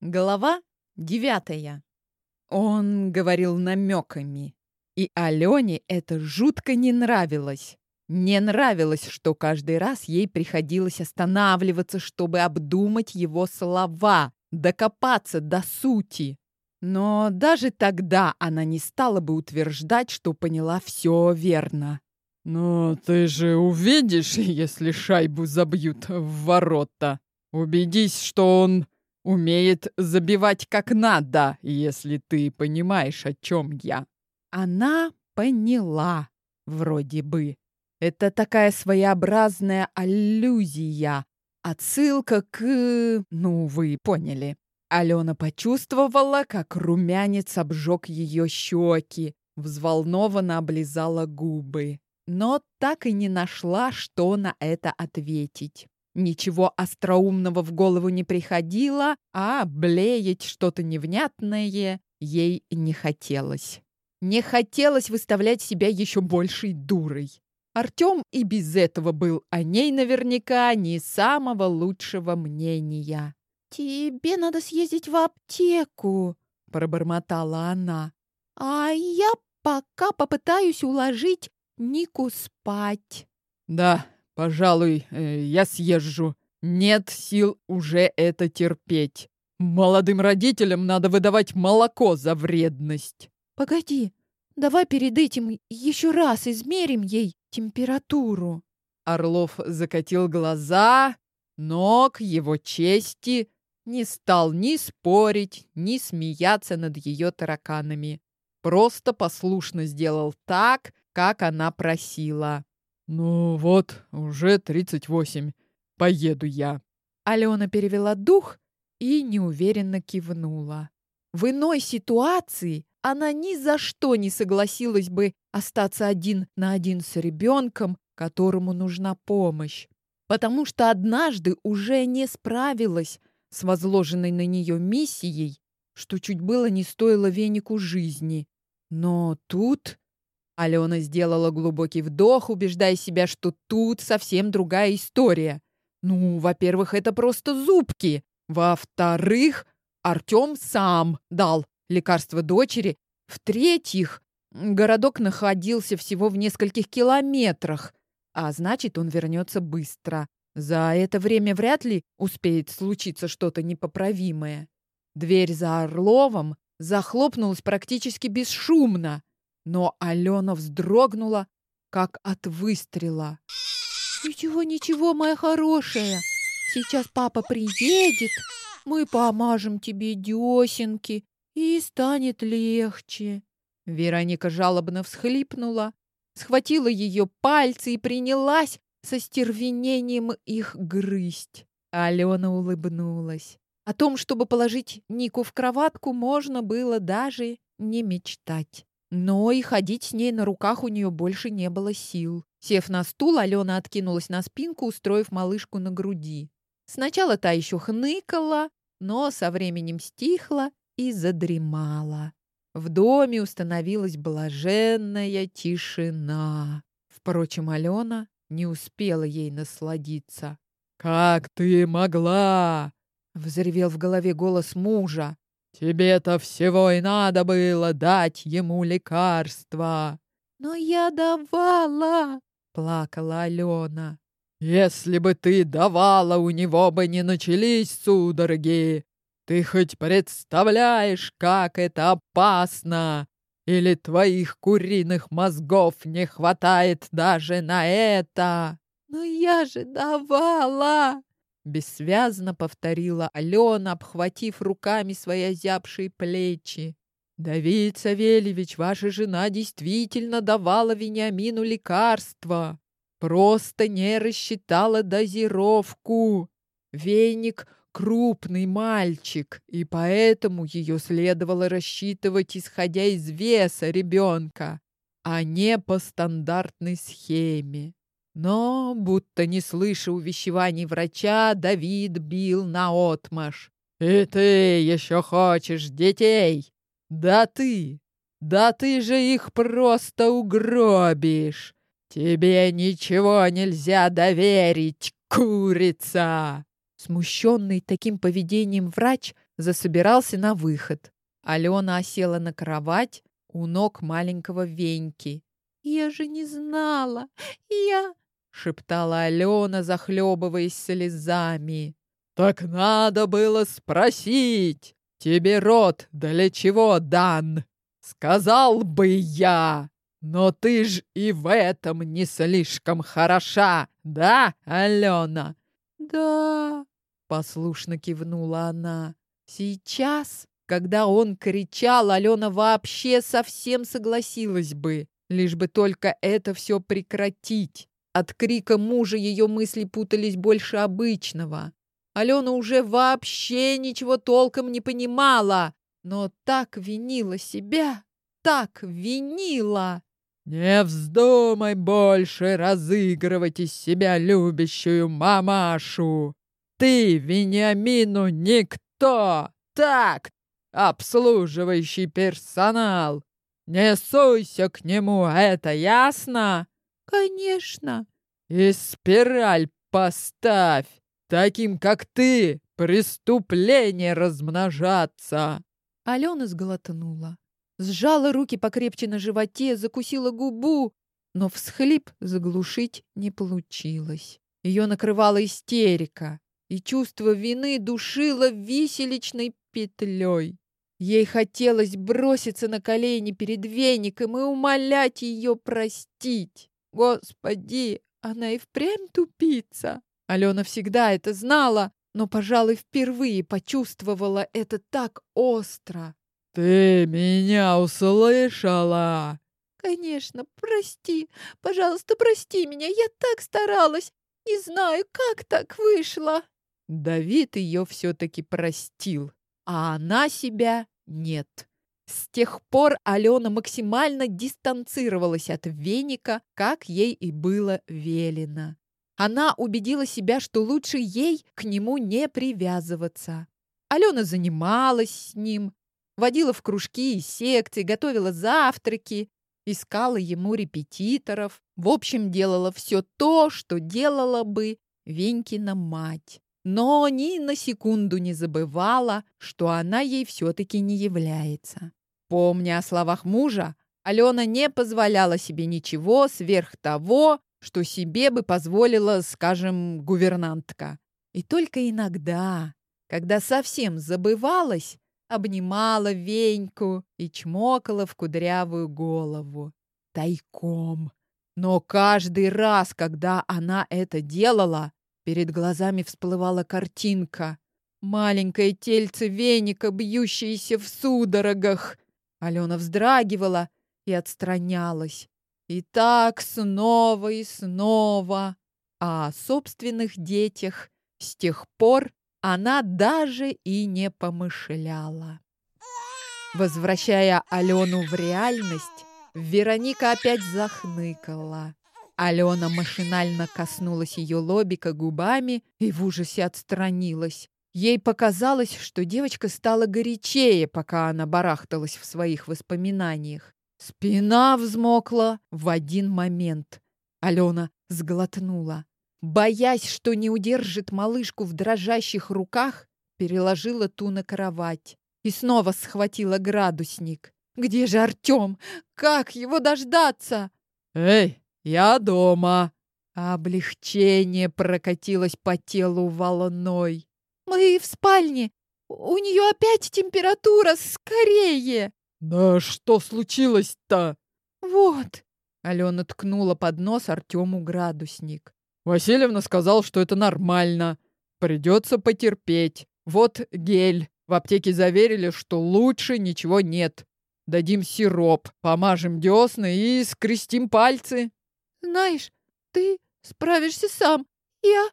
Глава девятая. Он говорил намеками. И Алене это жутко не нравилось. Не нравилось, что каждый раз ей приходилось останавливаться, чтобы обдумать его слова, докопаться до сути. Но даже тогда она не стала бы утверждать, что поняла все верно. «Но ты же увидишь, если шайбу забьют в ворота. Убедись, что он умеет забивать как надо, если ты понимаешь, о чем я». Она поняла, вроде бы. Это такая своеобразная аллюзия, отсылка к... Ну, вы поняли. Алена почувствовала, как румянец обжег ее щеки, взволнованно облизала губы, но так и не нашла, что на это ответить. Ничего остроумного в голову не приходило, а блеять что-то невнятное ей не хотелось. Не хотелось выставлять себя еще большей дурой. Артем и без этого был о ней наверняка не самого лучшего мнения. «Тебе надо съездить в аптеку», — пробормотала она. «А я пока попытаюсь уложить Нику спать». «Да, Пожалуй, э, я съезжу. Нет сил уже это терпеть. Молодым родителям надо выдавать молоко за вредность. Погоди, давай перед этим еще раз измерим ей температуру. Орлов закатил глаза, но к его чести не стал ни спорить, ни смеяться над ее тараканами. Просто послушно сделал так, как она просила. «Ну вот, уже тридцать восемь. Поеду я». Алена перевела дух и неуверенно кивнула. В иной ситуации она ни за что не согласилась бы остаться один на один с ребенком, которому нужна помощь, потому что однажды уже не справилась с возложенной на нее миссией, что чуть было не стоило венику жизни. Но тут Алена сделала глубокий вдох, убеждая себя, что тут совсем другая история. Ну, во-первых, это просто зубки. Во-вторых, Артем сам дал лекарство дочери. В-третьих, городок находился всего в нескольких километрах, а значит, он вернется быстро. За это время вряд ли успеет случиться что-то непоправимое. Дверь за Орловым захлопнулась практически бесшумно. Но Алена вздрогнула, как от выстрела. «Ничего, ничего, моя хорошая. Сейчас папа приедет, мы помажем тебе десенки, и станет легче». Вероника жалобно всхлипнула, схватила ее пальцы и принялась со стервенением их грызть. Алена улыбнулась. О том, чтобы положить Нику в кроватку, можно было даже не мечтать. Но и ходить с ней на руках у нее больше не было сил. Сев на стул, Алена откинулась на спинку, устроив малышку на груди. Сначала та еще хныкала, но со временем стихла и задремала. В доме установилась блаженная тишина. Впрочем, Алена не успела ей насладиться. «Как ты могла?» — взревел в голове голос мужа. Тебе-то всего и надо было дать ему лекарства. Но я давала, плакала Алена. Если бы ты давала, у него бы не начались судороги. Ты хоть представляешь, как это опасно? Или твоих куриных мозгов не хватает даже на это? Но я же давала, Бессвязно повторила Алена, обхватив руками свои озябшие плечи. «Давид Савельевич, ваша жена действительно давала Вениамину лекарства. Просто не рассчитала дозировку. Веник — крупный мальчик, и поэтому ее следовало рассчитывать, исходя из веса ребенка, а не по стандартной схеме. Но, будто не слыша увещеваний врача, Давид бил наотмашь. «И ты еще хочешь детей? Да ты! Да ты же их просто угробишь! Тебе ничего нельзя доверить, курица!» Смущенный таким поведением врач засобирался на выход. Алена осела на кровать у ног маленького Веньки. «Я же не знала! Я...» — шептала Алена, захлебываясь слезами. «Так надо было спросить! Тебе рот для чего дан? Сказал бы я! Но ты ж и в этом не слишком хороша, да, Алена?» «Да», — послушно кивнула она. «Сейчас, когда он кричал, Алена вообще совсем согласилась бы, лишь бы только это все прекратить. От крика мужа ее мысли путались больше обычного. Алена уже вообще ничего толком не понимала, но так винила себя, так винила. «Не вздумай больше разыгрывать из себя любящую мамашу! Ты, Вениамину, никто! Так, обслуживающий персонал! Не суйся к нему, это ясно?» «Конечно!» «И спираль поставь! Таким, как ты, преступление размножаться!» Алена сглотнула сжала руки покрепче на животе, закусила губу, но всхлип заглушить не получилось. Ее накрывала истерика, и чувство вины душило виселичной петлей. Ей хотелось броситься на колени перед веником и умолять ее простить. Господи, она и впрямь тупица. Алена всегда это знала, но, пожалуй, впервые почувствовала это так остро. «Ты меня услышала?» «Конечно, прости. Пожалуйста, прости меня. Я так старалась. Не знаю, как так вышло». Давид ее все-таки простил, а она себя нет. С тех пор Алена максимально дистанцировалась от веника, как ей и было велено. Она убедила себя, что лучше ей к нему не привязываться. Алена занималась с ним, водила в кружки и секции, готовила завтраки, искала ему репетиторов. В общем, делала все то, что делала бы Венькина мать. Но ни на секунду не забывала, что она ей все-таки не является. Помня о словах мужа, Алена не позволяла себе ничего сверх того, что себе бы позволила, скажем, гувернантка. И только иногда, когда совсем забывалась, обнимала Веньку и чмокала в кудрявую голову. Тайком. Но каждый раз, когда она это делала, перед глазами всплывала картинка. Маленькое тельце веника, бьющееся в судорогах. Алена вздрагивала и отстранялась. И так снова и снова. А о собственных детях с тех пор она даже и не помышляла. Возвращая Алену в реальность, Вероника опять захныкала. Алена машинально коснулась ее лобика губами и в ужасе отстранилась. Ей показалось, что девочка стала горячее, пока она барахталась в своих воспоминаниях. Спина взмокла в один момент. Алена сглотнула. Боясь, что не удержит малышку в дрожащих руках, переложила ту на кровать и снова схватила градусник. «Где же Артем? Как его дождаться?» «Эй, я дома!» Облегчение прокатилось по телу волной. «Мы в спальне. У нее опять температура. Скорее!» «Да что случилось-то?» «Вот!» Алена ткнула под нос Артему градусник. Васильевна сказал, что это нормально. Придется потерпеть. Вот гель. В аптеке заверили, что лучше ничего нет. Дадим сироп, помажем десны и скрестим пальцы. Знаешь, ты справишься сам. Я...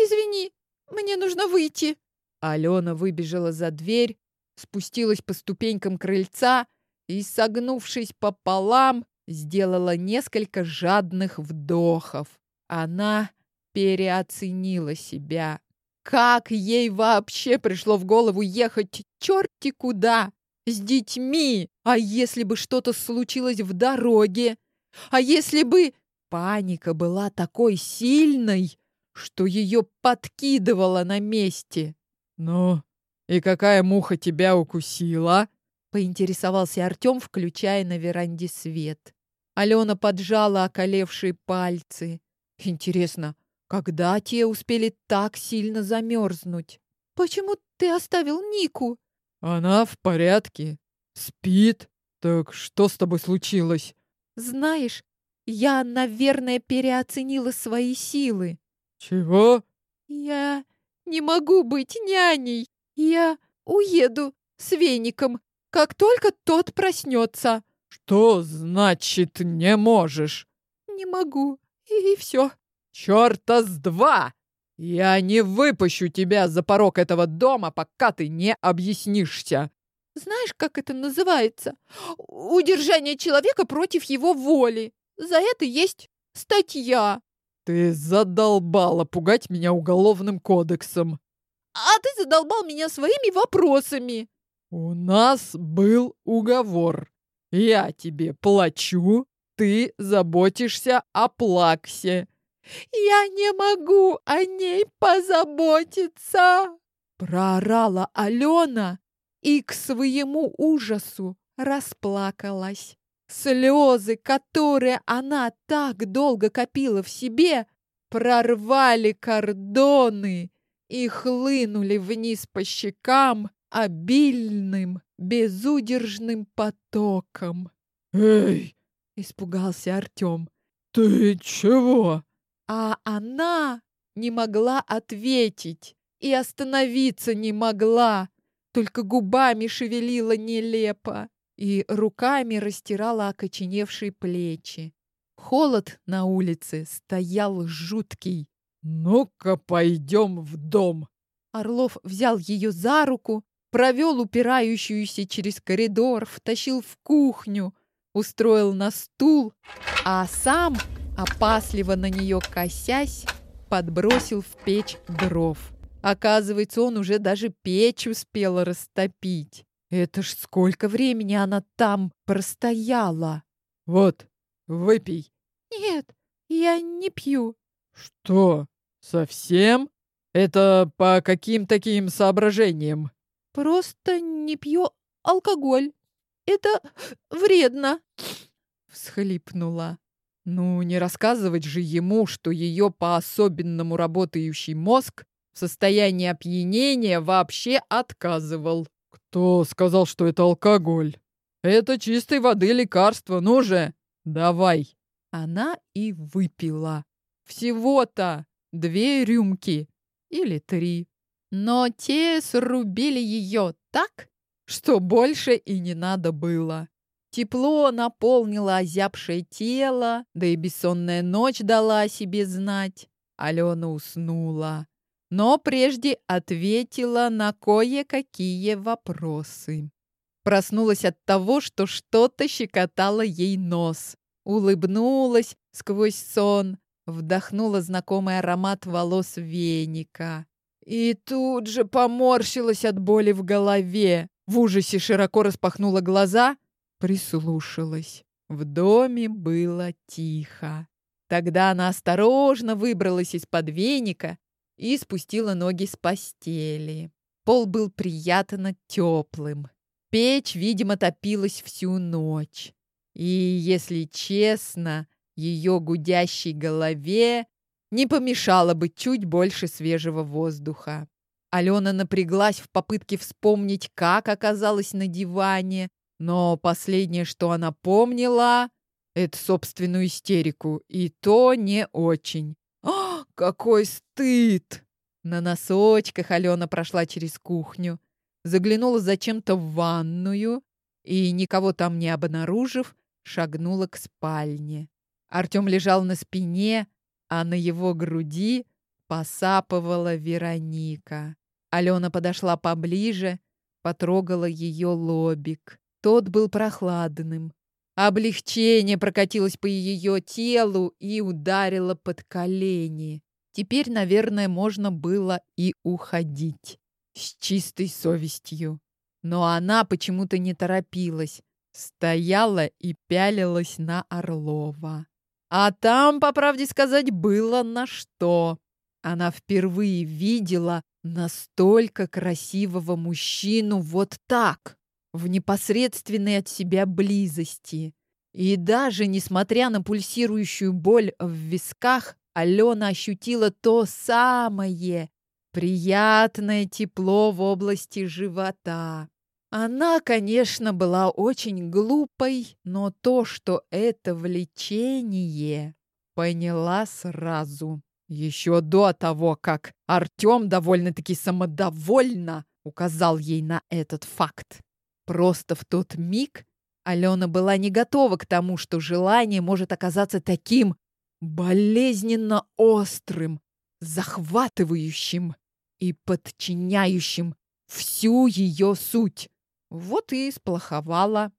Извини, мне нужно выйти. Алена выбежала за дверь, спустилась по ступенькам крыльца и, согнувшись пополам, сделала несколько жадных вдохов. Она переоценила себя. Как ей вообще пришло в голову ехать черти куда? С детьми? А если бы что-то случилось в дороге? А если бы... Паника была такой сильной, что ее подкидывало на месте. «Ну, И какая муха тебя укусила? Поинтересовался Артем, включая на веранде свет. Алена поджала околевшие пальцы. Интересно, когда те успели так сильно замерзнуть? Почему ты оставил Нику? Она в порядке. Спит. Так что с тобой случилось? Знаешь, я, наверное, переоценила свои силы. Чего? Я не могу быть няней. Я уеду с веником, как только тот проснется. Что значит не можешь? Не могу. И, и все. Черта с два! Я не выпущу тебя за порог этого дома, пока ты не объяснишься. Знаешь, как это называется? Удержание человека против его воли. За это есть статья. Ты задолбала пугать меня уголовным кодексом. А ты задолбал меня своими вопросами. У нас был уговор. Я тебе плачу, ты заботишься о Плаксе. Я не могу о ней позаботиться, проорала Алена и к своему ужасу расплакалась. Слезы, которые она так долго копила в себе, прорвали кордоны и хлынули вниз по щекам обильным, безудержным потоком. «Эй!» — испугался Артем. «Ты чего?» А она не могла ответить и остановиться не могла, только губами шевелила нелепо и руками растирала окоченевшие плечи. Холод на улице стоял жуткий. «Ну-ка, пойдем в дом!» Орлов взял ее за руку, провел упирающуюся через коридор, втащил в кухню, устроил на стул, а сам, опасливо на нее косясь, подбросил в печь дров. Оказывается, он уже даже печь успел растопить. Это ж сколько времени она там простояла. Вот, выпей. Нет, я не пью. Что, совсем? Это по каким таким соображениям? Просто не пью алкоголь. Это вредно. Всхлипнула. Ну, не рассказывать же ему, что ее по-особенному работающий мозг в состоянии опьянения вообще отказывал. Кто сказал, что это алкоголь? Это чистой воды лекарство. Ну же, давай. Она и выпила. Всего-то две рюмки или три. Но те срубили ее так, что больше и не надо было. Тепло наполнило озябшее тело, да и бессонная ночь дала о себе знать. Алена уснула но прежде ответила на кое-какие вопросы. Проснулась от того, что что-то щекотало ей нос. Улыбнулась сквозь сон, вдохнула знакомый аромат волос веника. И тут же поморщилась от боли в голове. В ужасе широко распахнула глаза, прислушалась. В доме было тихо. Тогда она осторожно выбралась из-под веника и спустила ноги с постели. Пол был приятно теплым. Печь, видимо, топилась всю ночь. И, если честно, ее гудящей голове не помешало бы чуть больше свежего воздуха. Алена напряглась в попытке вспомнить, как оказалась на диване, но последнее, что она помнила, это собственную истерику, и то не очень. Какой стыд! На носочках Алена прошла через кухню, заглянула зачем-то в ванную и, никого там не обнаружив, шагнула к спальне. Артем лежал на спине, а на его груди посапывала Вероника. Алена подошла поближе, потрогала ее лобик. Тот был прохладным. Облегчение прокатилось по ее телу и ударило под колени. Теперь, наверное, можно было и уходить. С чистой совестью. Но она почему-то не торопилась. Стояла и пялилась на Орлова. А там, по правде сказать, было на что. Она впервые видела настолько красивого мужчину вот так, в непосредственной от себя близости. И даже несмотря на пульсирующую боль в висках, Алена ощутила то самое приятное тепло в области живота. Она, конечно, была очень глупой, но то, что это влечение, поняла сразу. Еще до того, как Артем довольно-таки самодовольно указал ей на этот факт. Просто в тот миг Алена была не готова к тому, что желание может оказаться таким болезненно острым, захватывающим и подчиняющим всю ее суть. Вот и сплоховала.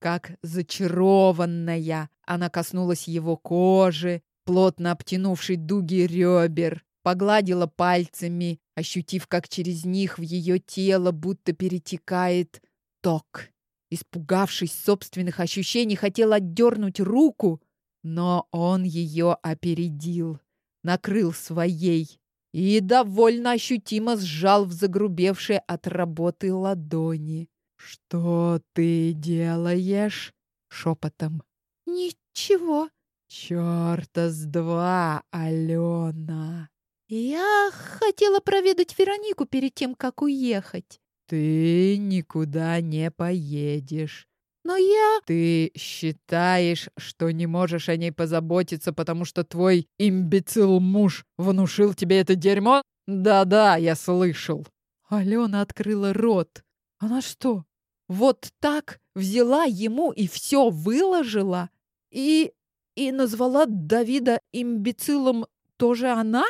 Как зачарованная, она коснулась его кожи, плотно обтянувшей дуги ребер, погладила пальцами, ощутив, как через них в ее тело будто перетекает ток. Испугавшись собственных ощущений, хотел отдернуть руку, но он ее опередил, накрыл своей и довольно ощутимо сжал в загрубевшие от работы ладони. «Что ты делаешь?» — шепотом. «Ничего». «Чёрта с два, Алена!» «Я хотела проведать Веронику перед тем, как уехать». «Ты никуда не поедешь. Но я...» «Ты считаешь, что не можешь о ней позаботиться, потому что твой имбецил-муж внушил тебе это дерьмо? Да-да, я слышал». Алена открыла рот. Она что, вот так взяла ему и все выложила? И... и назвала Давида имбецилом тоже она?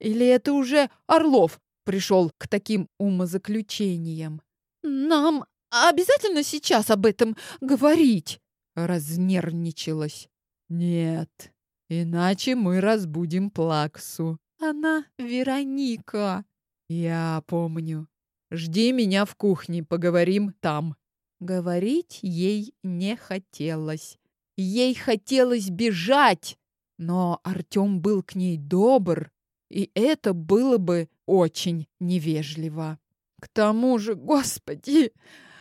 Или это уже Орлов пришел к таким умозаключениям? «Нам обязательно сейчас об этом говорить?» Разнервничалась. «Нет, иначе мы разбудим Плаксу. Она Вероника». «Я помню. Жди меня в кухне, поговорим там». Говорить ей не хотелось. Ей хотелось бежать, но Артем был к ней добр, и это было бы очень невежливо. К тому же, господи,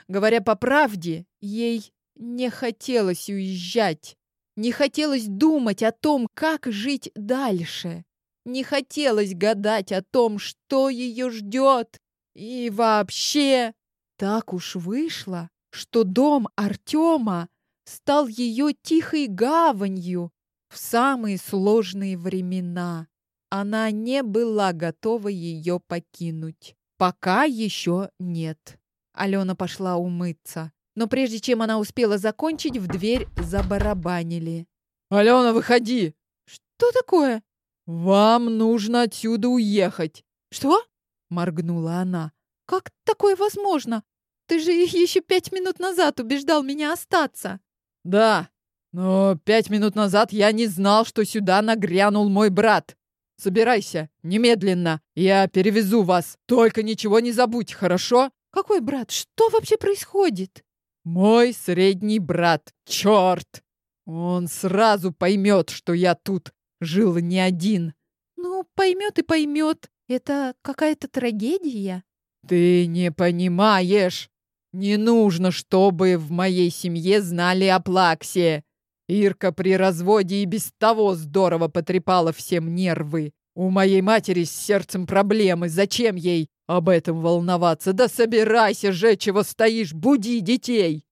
говоря по правде, ей не хотелось уезжать, не хотелось думать о том, как жить дальше, не хотелось гадать о том, что ее ждет, и вообще так уж вышло, что дом Артема стал ее тихой гаванью в самые сложные времена. Она не была готова ее покинуть. Пока еще нет. Алена пошла умыться. Но прежде чем она успела закончить, в дверь забарабанили. «Алена, выходи!» «Что такое?» «Вам нужно отсюда уехать!» «Что?» — моргнула она. «Как такое возможно? Ты же еще пять минут назад убеждал меня остаться!» «Да, но пять минут назад я не знал, что сюда нагрянул мой брат. Собирайся, немедленно. Я перевезу вас. Только ничего не забудь, хорошо? Какой брат? Что вообще происходит? Мой средний брат. Черт! Он сразу поймет, что я тут жил не один. Ну, поймет и поймет. Это какая-то трагедия. Ты не понимаешь. Не нужно, чтобы в моей семье знали о Плаксе. Ирка при разводе и без того здорово потрепала всем нервы. У моей матери с сердцем проблемы. Зачем ей об этом волноваться? Да собирайся же, чего стоишь, буди детей!»